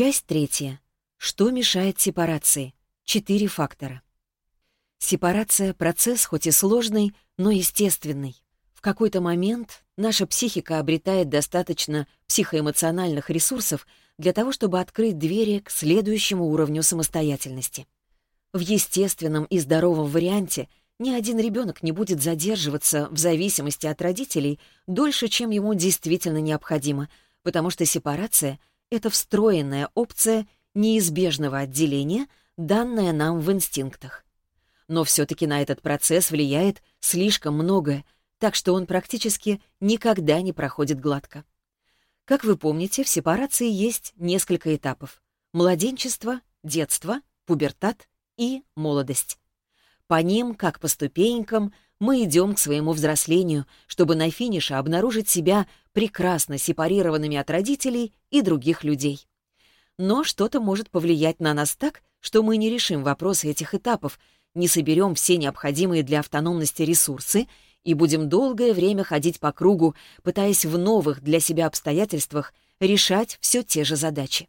Часть третья. Что мешает сепарации? Четыре фактора. Сепарация — процесс хоть и сложный, но естественный. В какой-то момент наша психика обретает достаточно психоэмоциональных ресурсов для того, чтобы открыть двери к следующему уровню самостоятельности. В естественном и здоровом варианте ни один ребенок не будет задерживаться в зависимости от родителей дольше, чем ему действительно необходимо, потому что сепарация — это встроенная опция неизбежного отделения, данная нам в инстинктах. Но все-таки на этот процесс влияет слишком многое, так что он практически никогда не проходит гладко. Как вы помните, в сепарации есть несколько этапов. Младенчество, детство, пубертат и молодость. По ним, как по ступенькам, мы идем к своему взрослению, чтобы на финише обнаружить себя прекрасно сепарированными от родителей и других людей. Но что-то может повлиять на нас так, что мы не решим вопросы этих этапов, не соберем все необходимые для автономности ресурсы и будем долгое время ходить по кругу, пытаясь в новых для себя обстоятельствах решать все те же задачи.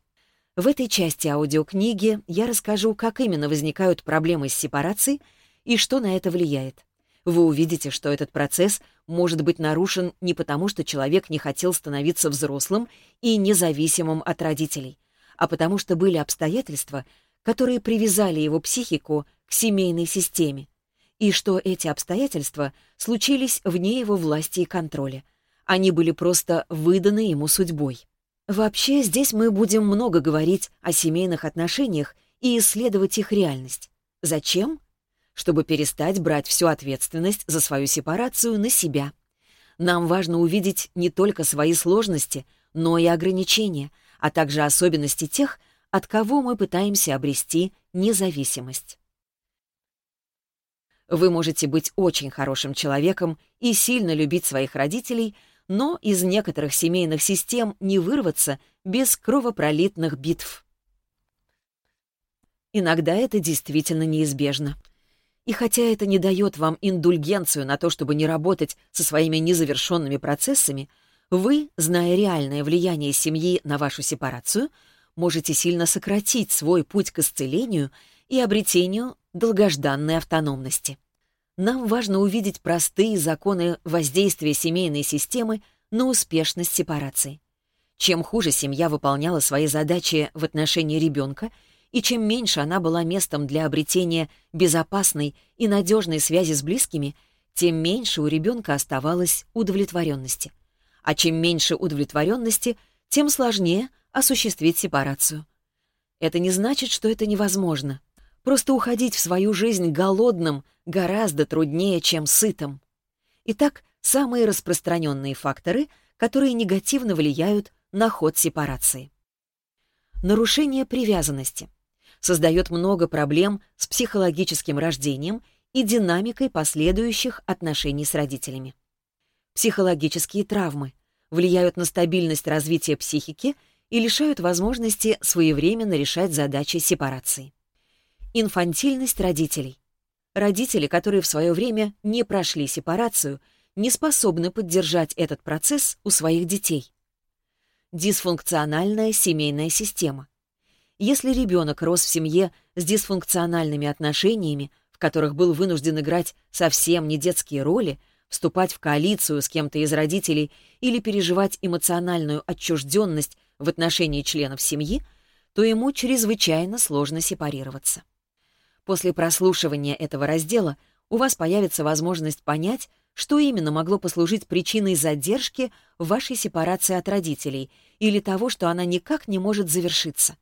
В этой части аудиокниги я расскажу, как именно возникают проблемы с сепарацией и что на это влияет. Вы увидите, что этот процесс может быть нарушен не потому, что человек не хотел становиться взрослым и независимым от родителей, а потому что были обстоятельства, которые привязали его психику к семейной системе, и что эти обстоятельства случились вне его власти и контроля. Они были просто выданы ему судьбой. Вообще, здесь мы будем много говорить о семейных отношениях и исследовать их реальность. Зачем? чтобы перестать брать всю ответственность за свою сепарацию на себя. Нам важно увидеть не только свои сложности, но и ограничения, а также особенности тех, от кого мы пытаемся обрести независимость. Вы можете быть очень хорошим человеком и сильно любить своих родителей, но из некоторых семейных систем не вырваться без кровопролитных битв. Иногда это действительно неизбежно. И хотя это не дает вам индульгенцию на то, чтобы не работать со своими незавершенными процессами, вы, зная реальное влияние семьи на вашу сепарацию, можете сильно сократить свой путь к исцелению и обретению долгожданной автономности. Нам важно увидеть простые законы воздействия семейной системы на успешность сепарации. Чем хуже семья выполняла свои задачи в отношении ребенка — и чем меньше она была местом для обретения безопасной и надежной связи с близкими, тем меньше у ребенка оставалось удовлетворенности. А чем меньше удовлетворенности, тем сложнее осуществить сепарацию. Это не значит, что это невозможно. Просто уходить в свою жизнь голодным гораздо труднее, чем сытым. Итак, самые распространенные факторы, которые негативно влияют на ход сепарации. Нарушение привязанности создает много проблем с психологическим рождением и динамикой последующих отношений с родителями. Психологические травмы влияют на стабильность развития психики и лишают возможности своевременно решать задачи сепарации. Инфантильность родителей. Родители, которые в свое время не прошли сепарацию, не способны поддержать этот процесс у своих детей. Дисфункциональная семейная система. Если ребенок рос в семье с дисфункциональными отношениями, в которых был вынужден играть совсем не детские роли, вступать в коалицию с кем-то из родителей или переживать эмоциональную отчужденность в отношении членов семьи, то ему чрезвычайно сложно сепарироваться. После прослушивания этого раздела у вас появится возможность понять, что именно могло послужить причиной задержки вашей сепарации от родителей или того, что она никак не может завершиться.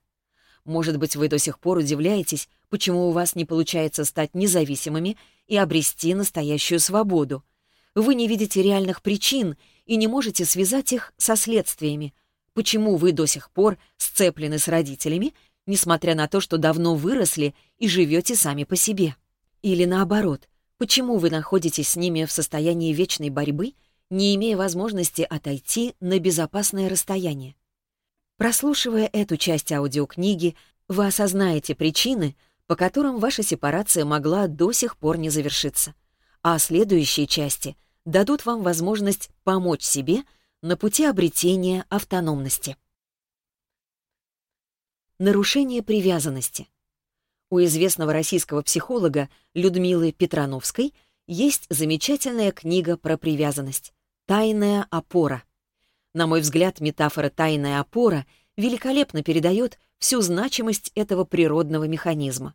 Может быть, вы до сих пор удивляетесь, почему у вас не получается стать независимыми и обрести настоящую свободу. Вы не видите реальных причин и не можете связать их со следствиями. Почему вы до сих пор сцеплены с родителями, несмотря на то, что давно выросли и живете сами по себе? Или наоборот, почему вы находитесь с ними в состоянии вечной борьбы, не имея возможности отойти на безопасное расстояние? Прослушивая эту часть аудиокниги, вы осознаете причины, по которым ваша сепарация могла до сих пор не завершиться. А следующие части дадут вам возможность помочь себе на пути обретения автономности. Нарушение привязанности. У известного российского психолога Людмилы Петрановской есть замечательная книга про привязанность «Тайная опора». На мой взгляд, метафора «тайная опора» великолепно передает всю значимость этого природного механизма.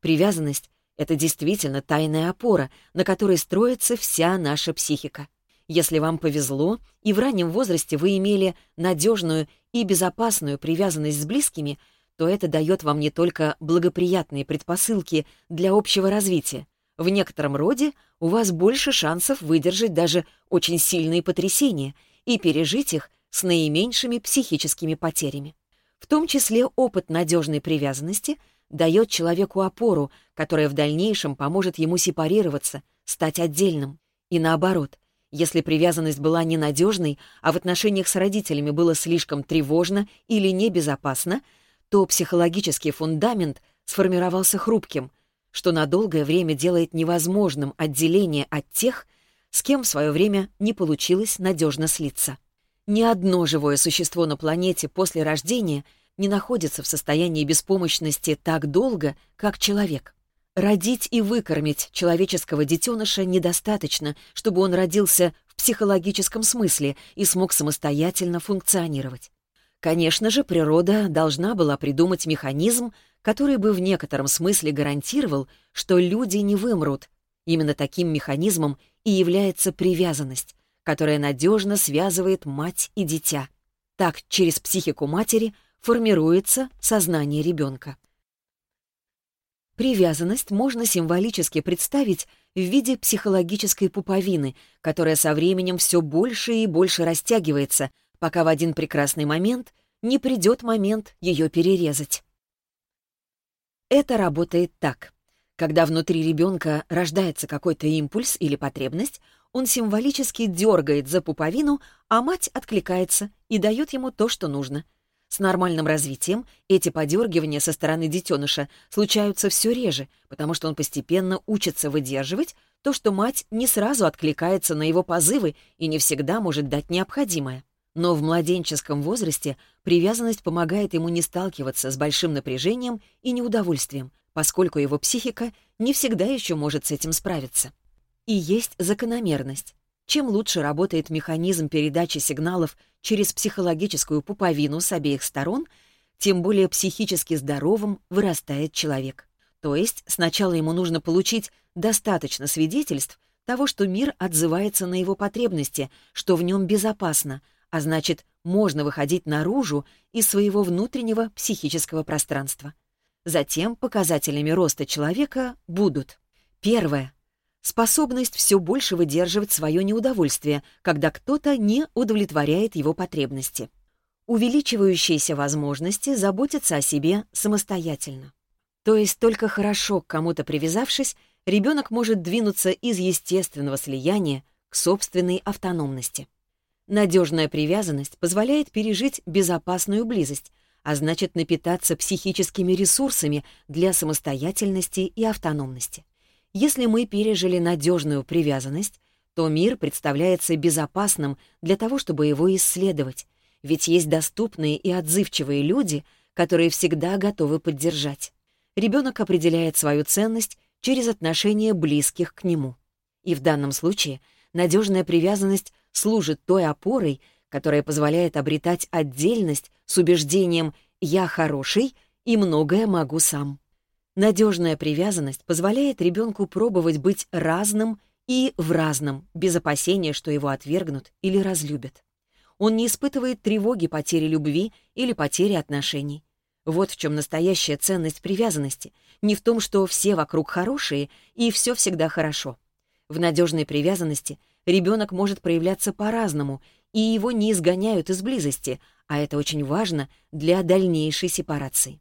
Привязанность — это действительно тайная опора, на которой строится вся наша психика. Если вам повезло, и в раннем возрасте вы имели надежную и безопасную привязанность с близкими, то это дает вам не только благоприятные предпосылки для общего развития. В некотором роде у вас больше шансов выдержать даже очень сильные потрясения и пережить их с наименьшими психическими потерями. В том числе опыт надежной привязанности дает человеку опору, которая в дальнейшем поможет ему сепарироваться, стать отдельным. И наоборот, если привязанность была ненадежной, а в отношениях с родителями было слишком тревожно или небезопасно, то психологический фундамент сформировался хрупким, что на долгое время делает невозможным отделение от тех, с кем в свое время не получилось надежно слиться. Ни одно живое существо на планете после рождения не находится в состоянии беспомощности так долго, как человек. Родить и выкормить человеческого детеныша недостаточно, чтобы он родился в психологическом смысле и смог самостоятельно функционировать. Конечно же, природа должна была придумать механизм, который бы в некотором смысле гарантировал, что люди не вымрут, Именно таким механизмом и является привязанность, которая надежно связывает мать и дитя. Так через психику матери формируется сознание ребенка. Привязанность можно символически представить в виде психологической пуповины, которая со временем все больше и больше растягивается, пока в один прекрасный момент не придет момент ее перерезать. Это работает так. Когда внутри ребенка рождается какой-то импульс или потребность, он символически дергает за пуповину, а мать откликается и дает ему то, что нужно. С нормальным развитием эти подергивания со стороны детеныша случаются все реже, потому что он постепенно учится выдерживать то, что мать не сразу откликается на его позывы и не всегда может дать необходимое. Но в младенческом возрасте привязанность помогает ему не сталкиваться с большим напряжением и неудовольствием, поскольку его психика не всегда еще может с этим справиться. И есть закономерность. Чем лучше работает механизм передачи сигналов через психологическую пуповину с обеих сторон, тем более психически здоровым вырастает человек. То есть сначала ему нужно получить достаточно свидетельств того, что мир отзывается на его потребности, что в нем безопасно, а значит, можно выходить наружу из своего внутреннего психического пространства. Затем показателями роста человека будут первое способность все больше выдерживать свое неудовольствие, когда кто-то не удовлетворяет его потребности. Увеличивающиеся возможности заботиться о себе самостоятельно. То есть только хорошо к кому-то привязавшись, ребенок может двинуться из естественного слияния к собственной автономности. Надежная привязанность позволяет пережить безопасную близость, а значит напитаться психическими ресурсами для самостоятельности и автономности. Если мы пережили надежную привязанность, то мир представляется безопасным для того, чтобы его исследовать, ведь есть доступные и отзывчивые люди, которые всегда готовы поддержать. Ребенок определяет свою ценность через отношения близких к нему. И в данном случае надежная привязанность служит той опорой, которая позволяет обретать отдельность с убеждением «я хороший» и «многое могу сам». Надежная привязанность позволяет ребенку пробовать быть разным и в разном, без опасения, что его отвергнут или разлюбят. Он не испытывает тревоги потери любви или потери отношений. Вот в чем настоящая ценность привязанности. Не в том, что все вокруг хорошие и все всегда хорошо. В надежной привязанности ребенок может проявляться по-разному и его не изгоняют из близости, а это очень важно для дальнейшей сепарации.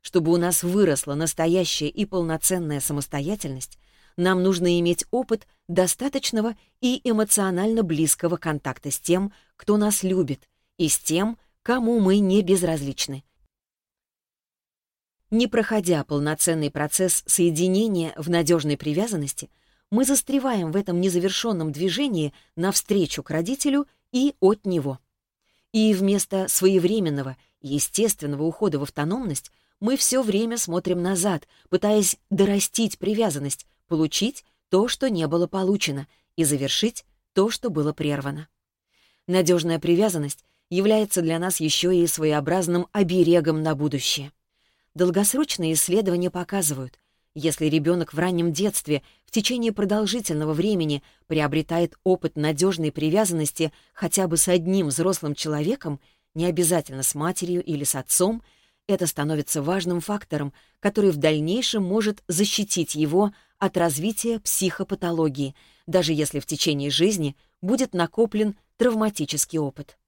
Чтобы у нас выросла настоящая и полноценная самостоятельность, нам нужно иметь опыт достаточного и эмоционально близкого контакта с тем, кто нас любит, и с тем, кому мы не безразличны. Не проходя полноценный процесс соединения в надежной привязанности — мы застреваем в этом незавершенном движении навстречу к родителю и от него. И вместо своевременного и естественного ухода в автономность, мы все время смотрим назад, пытаясь дорастить привязанность, получить то, что не было получено, и завершить то, что было прервано. Надежная привязанность является для нас еще и своеобразным оберегом на будущее. Долгосрочные исследования показывают, Если ребенок в раннем детстве в течение продолжительного времени приобретает опыт надежной привязанности хотя бы с одним взрослым человеком, не обязательно с матерью или с отцом, это становится важным фактором, который в дальнейшем может защитить его от развития психопатологии, даже если в течение жизни будет накоплен травматический опыт.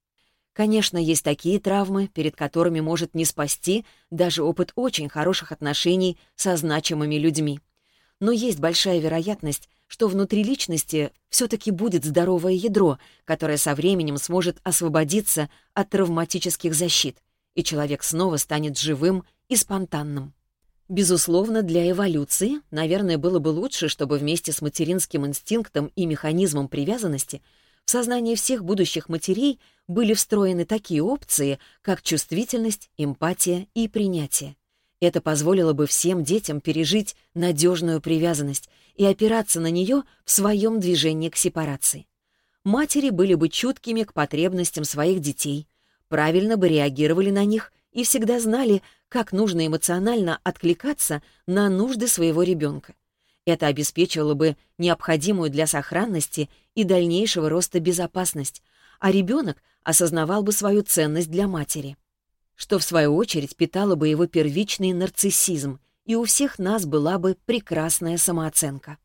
Конечно, есть такие травмы, перед которыми может не спасти даже опыт очень хороших отношений со значимыми людьми. Но есть большая вероятность, что внутри личности все-таки будет здоровое ядро, которое со временем сможет освободиться от травматических защит, и человек снова станет живым и спонтанным. Безусловно, для эволюции, наверное, было бы лучше, чтобы вместе с материнским инстинктом и механизмом привязанности – в сознание всех будущих матерей были встроены такие опции, как чувствительность, эмпатия и принятие. Это позволило бы всем детям пережить надежную привязанность и опираться на нее в своем движении к сепарации. Матери были бы чуткими к потребностям своих детей, правильно бы реагировали на них и всегда знали, как нужно эмоционально откликаться на нужды своего ребенка. Это обеспечивало бы необходимую для сохранности и дальнейшего роста безопасность, а ребенок осознавал бы свою ценность для матери. Что, в свою очередь, питало бы его первичный нарциссизм, и у всех нас была бы прекрасная самооценка.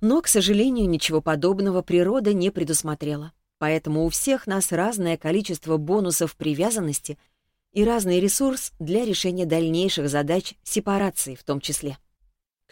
Но, к сожалению, ничего подобного природа не предусмотрела. Поэтому у всех нас разное количество бонусов привязанности и разный ресурс для решения дальнейших задач сепарации в том числе.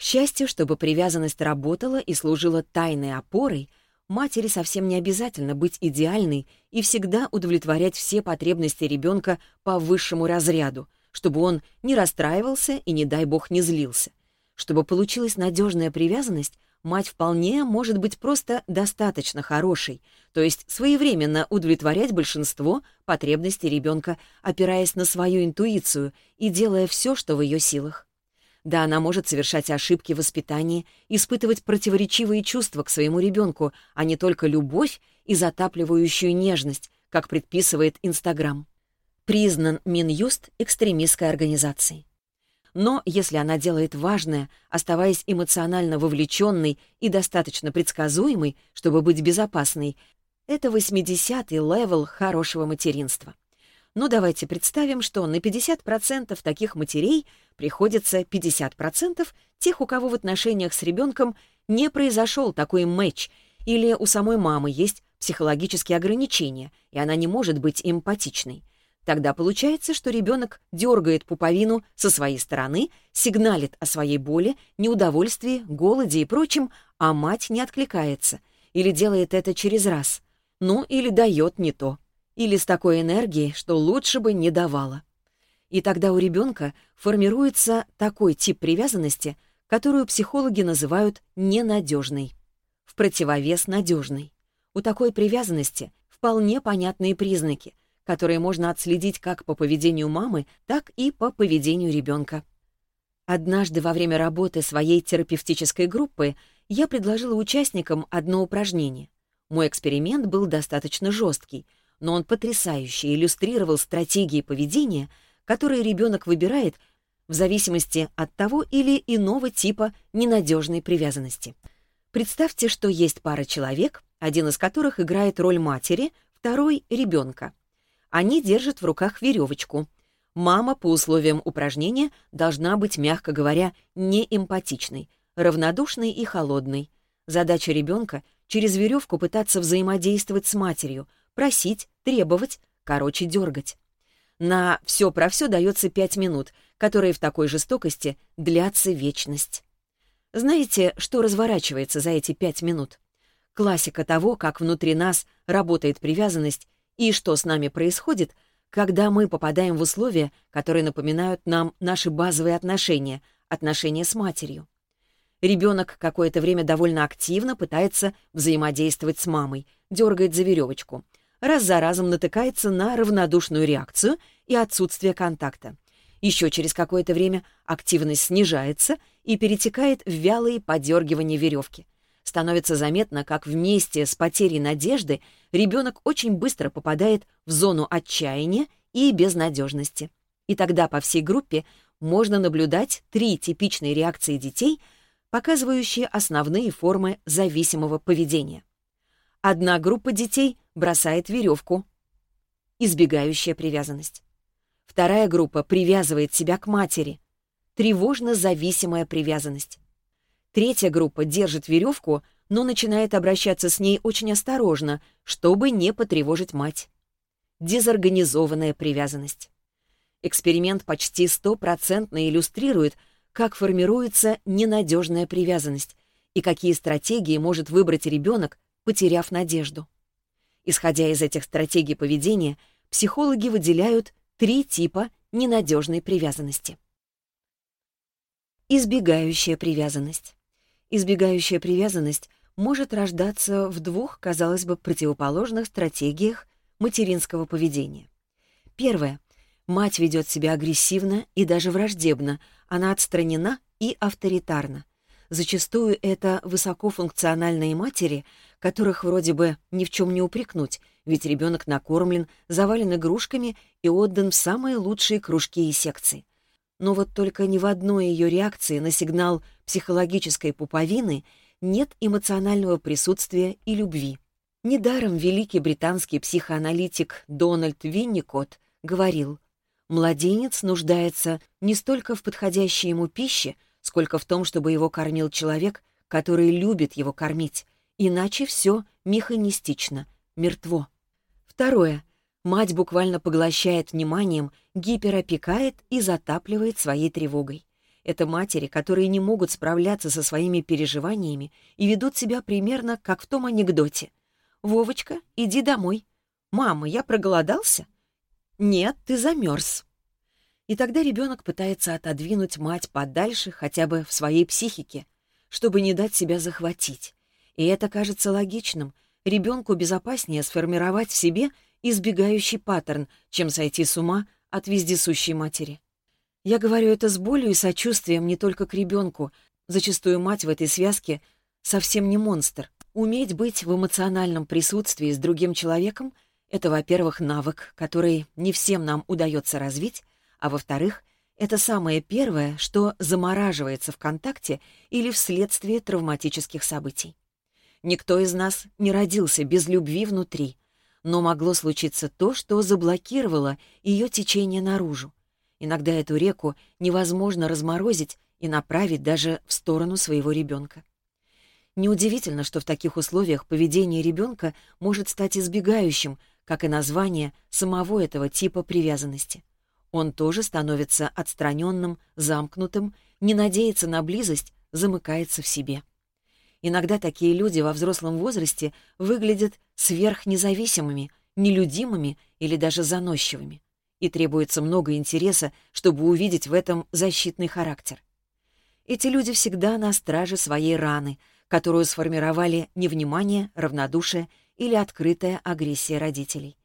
К счастью, чтобы привязанность работала и служила тайной опорой, матери совсем не обязательно быть идеальной и всегда удовлетворять все потребности ребенка по высшему разряду, чтобы он не расстраивался и, не дай бог, не злился. Чтобы получилась надежная привязанность, мать вполне может быть просто достаточно хорошей, то есть своевременно удовлетворять большинство потребностей ребенка, опираясь на свою интуицию и делая все, что в ее силах. Да, она может совершать ошибки в воспитании, испытывать противоречивые чувства к своему ребенку, а не только любовь и затапливающую нежность, как предписывает Инстаграм. Признан Минюст экстремистской организацией. Но если она делает важное, оставаясь эмоционально вовлеченной и достаточно предсказуемой, чтобы быть безопасной, это 80-й левел хорошего материнства. Но давайте представим, что на 50% таких матерей приходится 50% тех, у кого в отношениях с ребенком не произошел такой матч, или у самой мамы есть психологические ограничения, и она не может быть эмпатичной. Тогда получается, что ребенок дергает пуповину со своей стороны, сигналит о своей боли, неудовольствии, голоде и прочем, а мать не откликается. Или делает это через раз. Ну, или дает не то. Или с такой энергией, что лучше бы не давала. И тогда у ребенка формируется такой тип привязанности, которую психологи называют ненадежной. В противовес надежной. У такой привязанности вполне понятные признаки, которые можно отследить как по поведению мамы, так и по поведению ребенка. Однажды во время работы своей терапевтической группы я предложила участникам одно упражнение. Мой эксперимент был достаточно жесткий, но он потрясающе иллюстрировал стратегии поведения, которые ребенок выбирает в зависимости от того или иного типа ненадежной привязанности. Представьте, что есть пара человек, один из которых играет роль матери, второй — ребенка. Они держат в руках веревочку. Мама по условиям упражнения должна быть, мягко говоря, неэмпатичной, равнодушной и холодной. Задача ребенка — через веревку пытаться взаимодействовать с матерью, просить, требовать, короче, дергать. На все про все дается пять минут, которые в такой жестокости длятся вечность. Знаете, что разворачивается за эти пять минут? Классика того, как внутри нас работает привязанность и что с нами происходит, когда мы попадаем в условия, которые напоминают нам наши базовые отношения, отношения с матерью. Ребенок какое-то время довольно активно пытается взаимодействовать с мамой, дергает за веревочку раз за разом натыкается на равнодушную реакцию и отсутствие контакта. Еще через какое-то время активность снижается и перетекает в вялые подергивания веревки. Становится заметно, как вместе с потерей надежды ребенок очень быстро попадает в зону отчаяния и безнадежности. И тогда по всей группе можно наблюдать три типичные реакции детей, показывающие основные формы зависимого поведения. Одна группа детей бросает веревку, избегающая привязанность. Вторая группа привязывает себя к матери. Тревожно-зависимая привязанность. Третья группа держит веревку, но начинает обращаться с ней очень осторожно, чтобы не потревожить мать. Дезорганизованная привязанность. Эксперимент почти стопроцентно иллюстрирует, как формируется ненадежная привязанность и какие стратегии может выбрать ребенок, потеряв надежду. Исходя из этих стратегий поведения, психологи выделяют три типа ненадежной привязанности. Избегающая привязанность. Избегающая привязанность может рождаться в двух, казалось бы, противоположных стратегиях материнского поведения. Первое. Мать ведет себя агрессивно и даже враждебно, она отстранена и авторитарна. Зачастую это высокофункциональные матери, которых вроде бы ни в чем не упрекнуть, ведь ребенок накормлен, завален игрушками и отдан в самые лучшие кружки и секции. Но вот только ни в одной ее реакции на сигнал психологической пуповины нет эмоционального присутствия и любви. Недаром великий британский психоаналитик Дональд Винникот говорил, «Младенец нуждается не столько в подходящей ему пище, сколько в том, чтобы его кормил человек, который любит его кормить, иначе все механистично, мертво. Второе. Мать буквально поглощает вниманием, гиперопекает и затапливает своей тревогой. Это матери, которые не могут справляться со своими переживаниями и ведут себя примерно как в том анекдоте. «Вовочка, иди домой». «Мама, я проголодался?» «Нет, ты замерз». И тогда ребенок пытается отодвинуть мать подальше хотя бы в своей психике, чтобы не дать себя захватить. И это кажется логичным — Ребенку безопаснее сформировать в себе избегающий паттерн, чем сойти с ума от вездесущей матери. Я говорю это с болью и сочувствием не только к ребенку. Зачастую мать в этой связке совсем не монстр. Уметь быть в эмоциональном присутствии с другим человеком — это, во-первых, навык, который не всем нам удается развить, а во-вторых, это самое первое, что замораживается в контакте или вследствие травматических событий. Никто из нас не родился без любви внутри, но могло случиться то, что заблокировало ее течение наружу. Иногда эту реку невозможно разморозить и направить даже в сторону своего ребенка. Неудивительно, что в таких условиях поведение ребенка может стать избегающим, как и название самого этого типа привязанности. Он тоже становится отстраненным, замкнутым, не надеется на близость, замыкается в себе. Иногда такие люди во взрослом возрасте выглядят сверхнезависимыми, нелюдимыми или даже заносчивыми. И требуется много интереса, чтобы увидеть в этом защитный характер. Эти люди всегда на страже своей раны, которую сформировали невнимание, равнодушие или открытая агрессия родителей.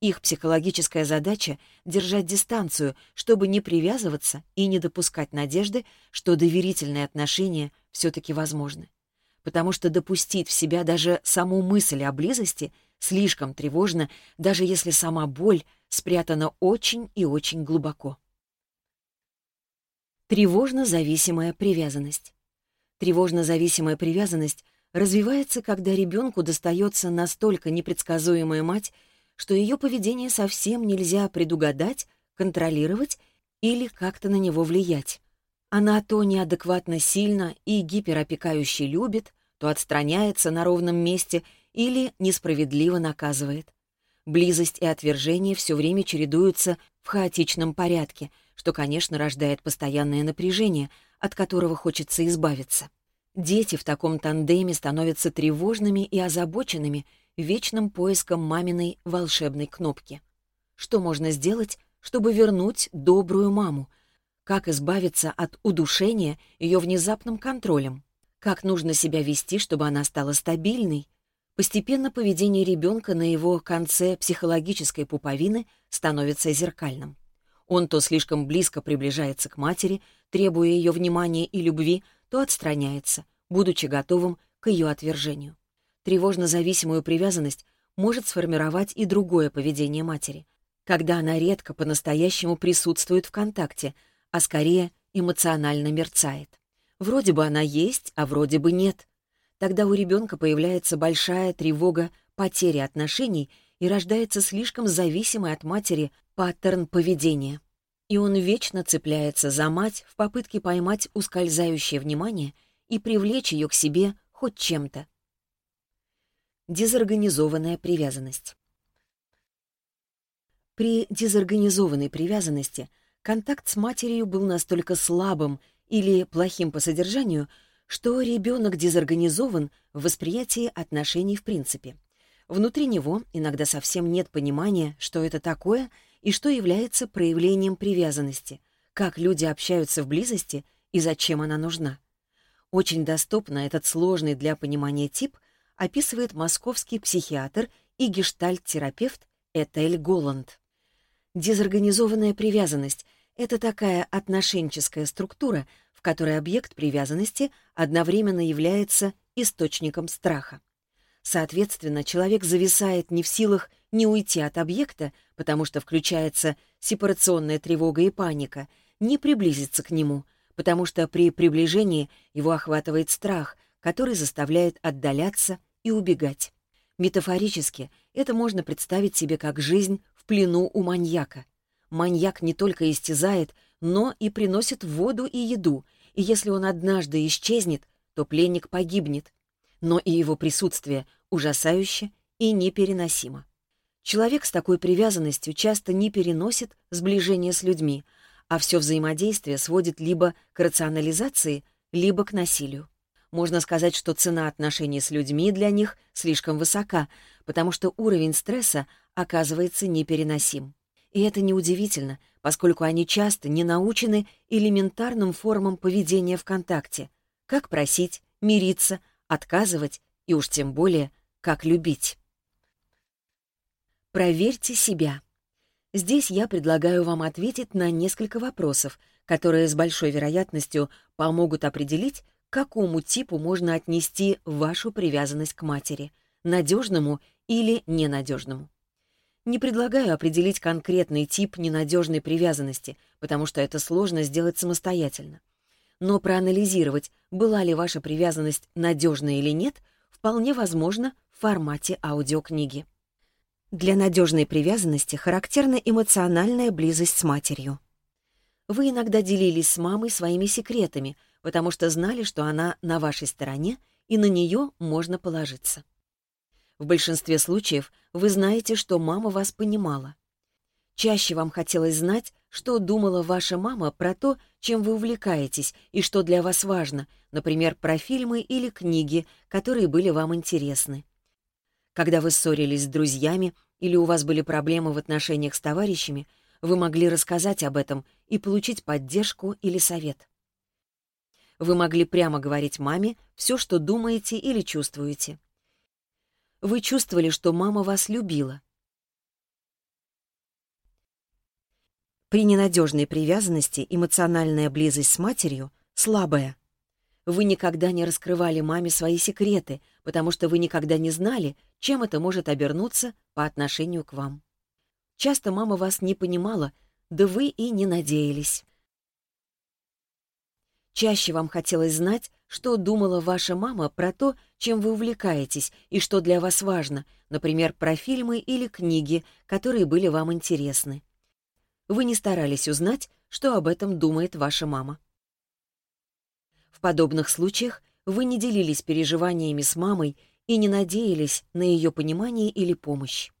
Их психологическая задача — держать дистанцию, чтобы не привязываться и не допускать надежды, что доверительные отношения все-таки возможны. потому что допустить в себя даже саму мысль о близости слишком тревожно, даже если сама боль спрятана очень и очень глубоко. Тревожно-зависимая привязанность. Тревожно-зависимая привязанность развивается, когда ребенку достается настолько непредсказуемая мать, что ее поведение совсем нельзя предугадать, контролировать или как-то на него влиять. Она то неадекватно сильно и гиперопекающе любит, то отстраняется на ровном месте или несправедливо наказывает. Близость и отвержение все время чередуются в хаотичном порядке, что, конечно, рождает постоянное напряжение, от которого хочется избавиться. Дети в таком тандеме становятся тревожными и озабоченными вечным поиском маминой волшебной кнопки. Что можно сделать, чтобы вернуть добрую маму — как избавиться от удушения ее внезапным контролем? Как нужно себя вести, чтобы она стала стабильной? Постепенно поведение ребенка на его конце психологической пуповины становится зеркальным. Он то слишком близко приближается к матери, требуя ее внимания и любви, то отстраняется, будучи готовым к ее отвержению. Тревожно-зависимую привязанность может сформировать и другое поведение матери, когда она редко по-настоящему присутствует в контакте, а скорее эмоционально мерцает. Вроде бы она есть, а вроде бы нет. Тогда у ребенка появляется большая тревога потери отношений и рождается слишком зависимый от матери паттерн поведения. И он вечно цепляется за мать в попытке поймать ускользающее внимание и привлечь ее к себе хоть чем-то. Дезорганизованная привязанность. При дезорганизованной привязанности Контакт с матерью был настолько слабым или плохим по содержанию, что ребенок дезорганизован в восприятии отношений в принципе. Внутри него иногда совсем нет понимания, что это такое и что является проявлением привязанности, как люди общаются в близости и зачем она нужна. Очень доступно этот сложный для понимания тип описывает московский психиатр и гештальт-терапевт Этель Голланд. Дезорганизованная привязанность это такая отношенческая структура, в которой объект привязанности одновременно является источником страха. Соответственно, человек зависает не в силах не уйти от объекта, потому что включается сепарационная тревога и паника, не приблизиться к нему, потому что при приближении его охватывает страх, который заставляет отдаляться и убегать. Метафорически это можно представить себе как жизнь в плену у маньяка — Маньяк не только истязает, но и приносит воду и еду, и если он однажды исчезнет, то пленник погибнет. Но и его присутствие ужасающе и непереносимо. Человек с такой привязанностью часто не переносит сближение с людьми, а все взаимодействие сводит либо к рационализации, либо к насилию. Можно сказать, что цена отношений с людьми для них слишком высока, потому что уровень стресса оказывается непереносим. И это неудивительно, поскольку они часто не научены элементарным формам поведения в контакте. Как просить, мириться, отказывать и уж тем более, как любить. Проверьте себя. Здесь я предлагаю вам ответить на несколько вопросов, которые с большой вероятностью помогут определить, какому типу можно отнести вашу привязанность к матери — надежному или ненадежному. Не предлагаю определить конкретный тип ненадежной привязанности, потому что это сложно сделать самостоятельно. Но проанализировать, была ли ваша привязанность надежной или нет, вполне возможно в формате аудиокниги. Для надежной привязанности характерна эмоциональная близость с матерью. Вы иногда делились с мамой своими секретами, потому что знали, что она на вашей стороне, и на нее можно положиться. В большинстве случаев – вы знаете, что мама вас понимала. Чаще вам хотелось знать, что думала ваша мама про то, чем вы увлекаетесь и что для вас важно, например, про фильмы или книги, которые были вам интересны. Когда вы ссорились с друзьями или у вас были проблемы в отношениях с товарищами, вы могли рассказать об этом и получить поддержку или совет. Вы могли прямо говорить маме все, что думаете или чувствуете. Вы чувствовали, что мама вас любила. При ненадежной привязанности эмоциональная близость с матерью слабая. Вы никогда не раскрывали маме свои секреты, потому что вы никогда не знали, чем это может обернуться по отношению к вам. Часто мама вас не понимала, да вы и не надеялись. Чаще вам хотелось знать, что думала ваша мама про то, чем вы увлекаетесь и что для вас важно, например, про фильмы или книги, которые были вам интересны. Вы не старались узнать, что об этом думает ваша мама. В подобных случаях вы не делились переживаниями с мамой и не надеялись на ее понимание или помощь.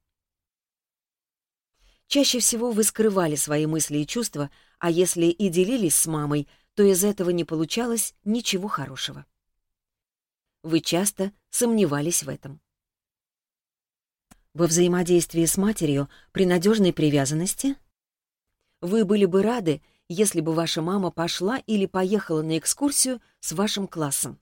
Чаще всего вы скрывали свои мысли и чувства, а если и делились с мамой, то из этого не получалось ничего хорошего вы часто сомневались в этом. Во взаимодействии с матерью при надежной привязанности вы были бы рады, если бы ваша мама пошла или поехала на экскурсию с вашим классом.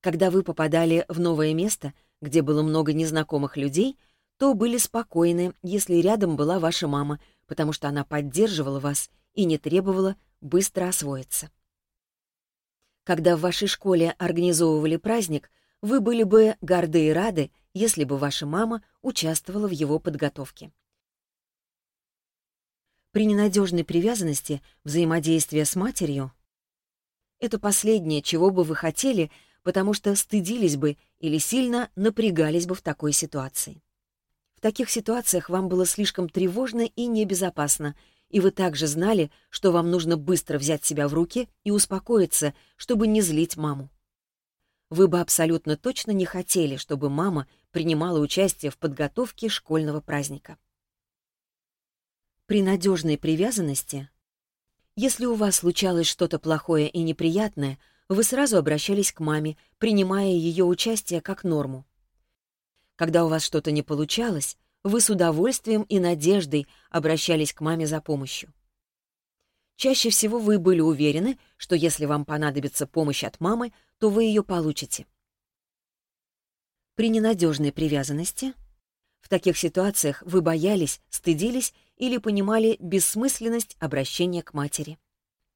Когда вы попадали в новое место, где было много незнакомых людей, то были спокойны, если рядом была ваша мама, потому что она поддерживала вас и не требовала быстро освоиться. Когда в вашей школе организовывали праздник, вы были бы горды и рады, если бы ваша мама участвовала в его подготовке. При ненадежной привязанности взаимодействия с матерью — это последнее, чего бы вы хотели, потому что стыдились бы или сильно напрягались бы в такой ситуации. В таких ситуациях вам было слишком тревожно и небезопасно — и вы также знали, что вам нужно быстро взять себя в руки и успокоиться, чтобы не злить маму. Вы бы абсолютно точно не хотели, чтобы мама принимала участие в подготовке школьного праздника. При надежной привязанности, если у вас случалось что-то плохое и неприятное, вы сразу обращались к маме, принимая ее участие как норму. Когда у вас что-то не получалось, вы с удовольствием и надеждой обращались к маме за помощью. Чаще всего вы были уверены, что если вам понадобится помощь от мамы, то вы ее получите. При ненадежной привязанности в таких ситуациях вы боялись, стыдились или понимали бессмысленность обращения к матери.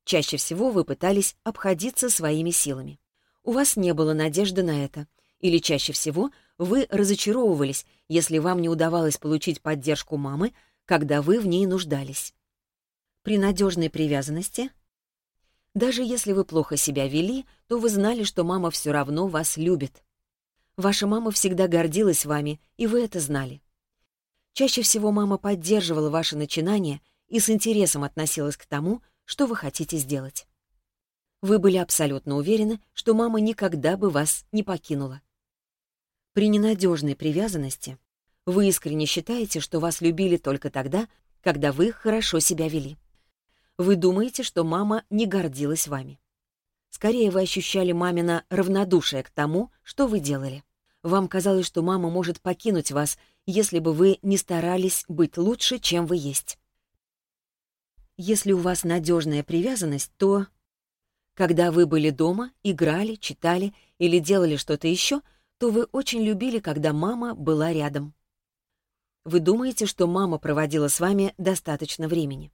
Чаще всего вы пытались обходиться своими силами. У вас не было надежды на это — или чаще всего вы разочаровывались, если вам не удавалось получить поддержку мамы, когда вы в ней нуждались. При надежной привязанности даже если вы плохо себя вели, то вы знали, что мама все равно вас любит. Ваша мама всегда гордилась вами, и вы это знали. Чаще всего мама поддерживала ваше начинание и с интересом относилась к тому, что вы хотите сделать. Вы были абсолютно уверены, что мама никогда бы вас не покинула. При ненадежной привязанности, вы искренне считаете, что вас любили только тогда, когда вы хорошо себя вели. Вы думаете, что мама не гордилась вами. Скорее вы ощущали мамина равнодушие к тому, что вы делали. Вам казалось, что мама может покинуть вас, если бы вы не старались быть лучше, чем вы есть. Если у вас надежная привязанность, то... Когда вы были дома, играли, читали или делали что-то еще — то вы очень любили, когда мама была рядом. Вы думаете, что мама проводила с вами достаточно времени.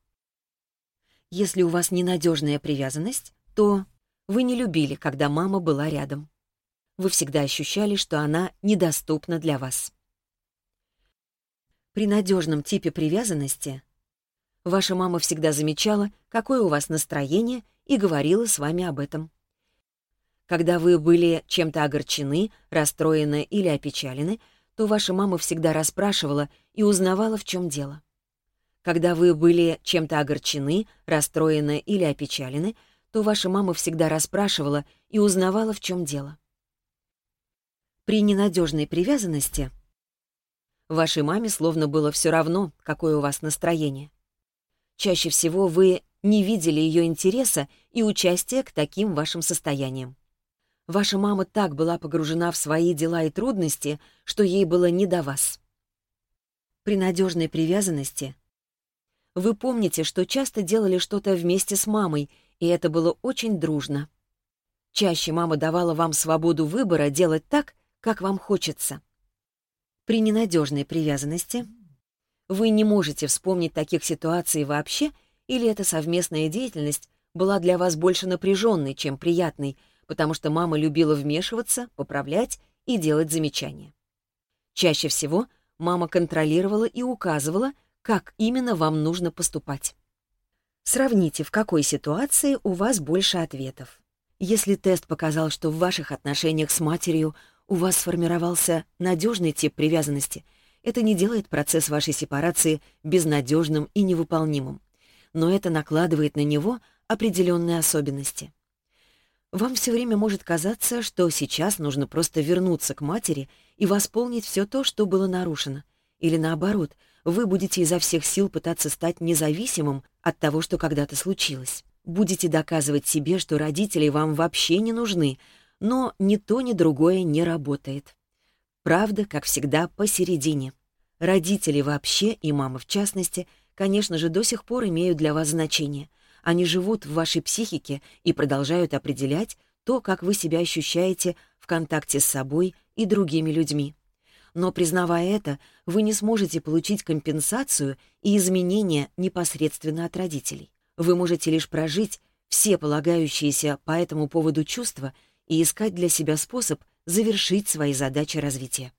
Если у вас ненадежная привязанность, то вы не любили, когда мама была рядом. Вы всегда ощущали, что она недоступна для вас. При надежном типе привязанности ваша мама всегда замечала, какое у вас настроение, и говорила с вами об этом. Когда вы были чем-то огорчены, расстроены или опечалены, то ваша мама всегда расспрашивала и узнавала, в чем дело. Когда вы были чем-то огорчены, расстроены или опечалены, то ваша мама всегда расспрашивала и узнавала, в чем дело. При ненадежной привязанности вашей маме словно было все равно, какое у вас настроение. Чаще всего вы не видели ее интереса и участия к таким вашим состояниям. Ваша мама так была погружена в свои дела и трудности, что ей было не до вас. При надежной привязанности вы помните, что часто делали что-то вместе с мамой, и это было очень дружно. Чаще мама давала вам свободу выбора делать так, как вам хочется. При ненадежной привязанности вы не можете вспомнить таких ситуаций вообще, или эта совместная деятельность была для вас больше напряженной, чем приятной, потому что мама любила вмешиваться, поправлять и делать замечания. Чаще всего мама контролировала и указывала, как именно вам нужно поступать. Сравните, в какой ситуации у вас больше ответов. Если тест показал, что в ваших отношениях с матерью у вас сформировался надежный тип привязанности, это не делает процесс вашей сепарации безнадежным и невыполнимым, но это накладывает на него определенные особенности. Вам все время может казаться, что сейчас нужно просто вернуться к матери и восполнить все то, что было нарушено. Или наоборот, вы будете изо всех сил пытаться стать независимым от того, что когда-то случилось. Будете доказывать себе, что родители вам вообще не нужны, но ни то, ни другое не работает. Правда, как всегда, посередине. Родители вообще, и мама в частности, конечно же, до сих пор имеют для вас значение — Они живут в вашей психике и продолжают определять то, как вы себя ощущаете в контакте с собой и другими людьми. Но признавая это, вы не сможете получить компенсацию и изменения непосредственно от родителей. Вы можете лишь прожить все полагающиеся по этому поводу чувства и искать для себя способ завершить свои задачи развития.